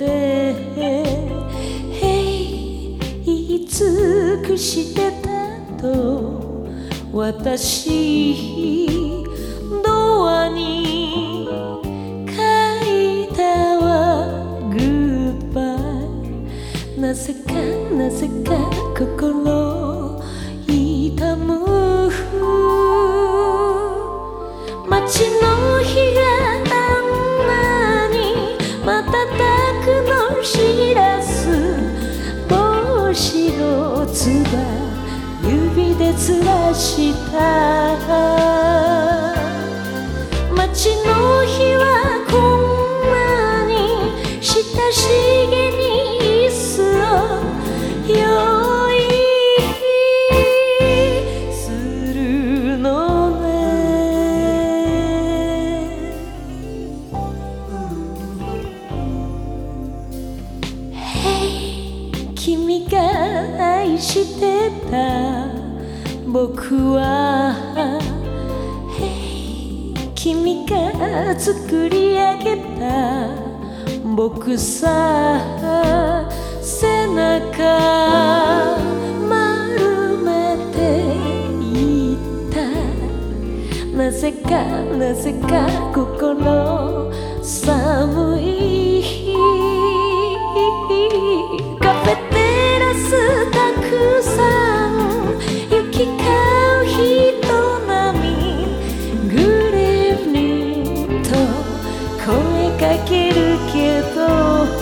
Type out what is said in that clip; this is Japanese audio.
へい尽くしてたと私ドアに書いたわグッバイ。なぜかなぜか心痛む街の日があんなに瞬く知らす帽子のつば指でずらした街の日はこんなに親しい。愛してた。僕は君が作り上げた僕さ背中丸めていったなぜかなぜか心寒声かけるけど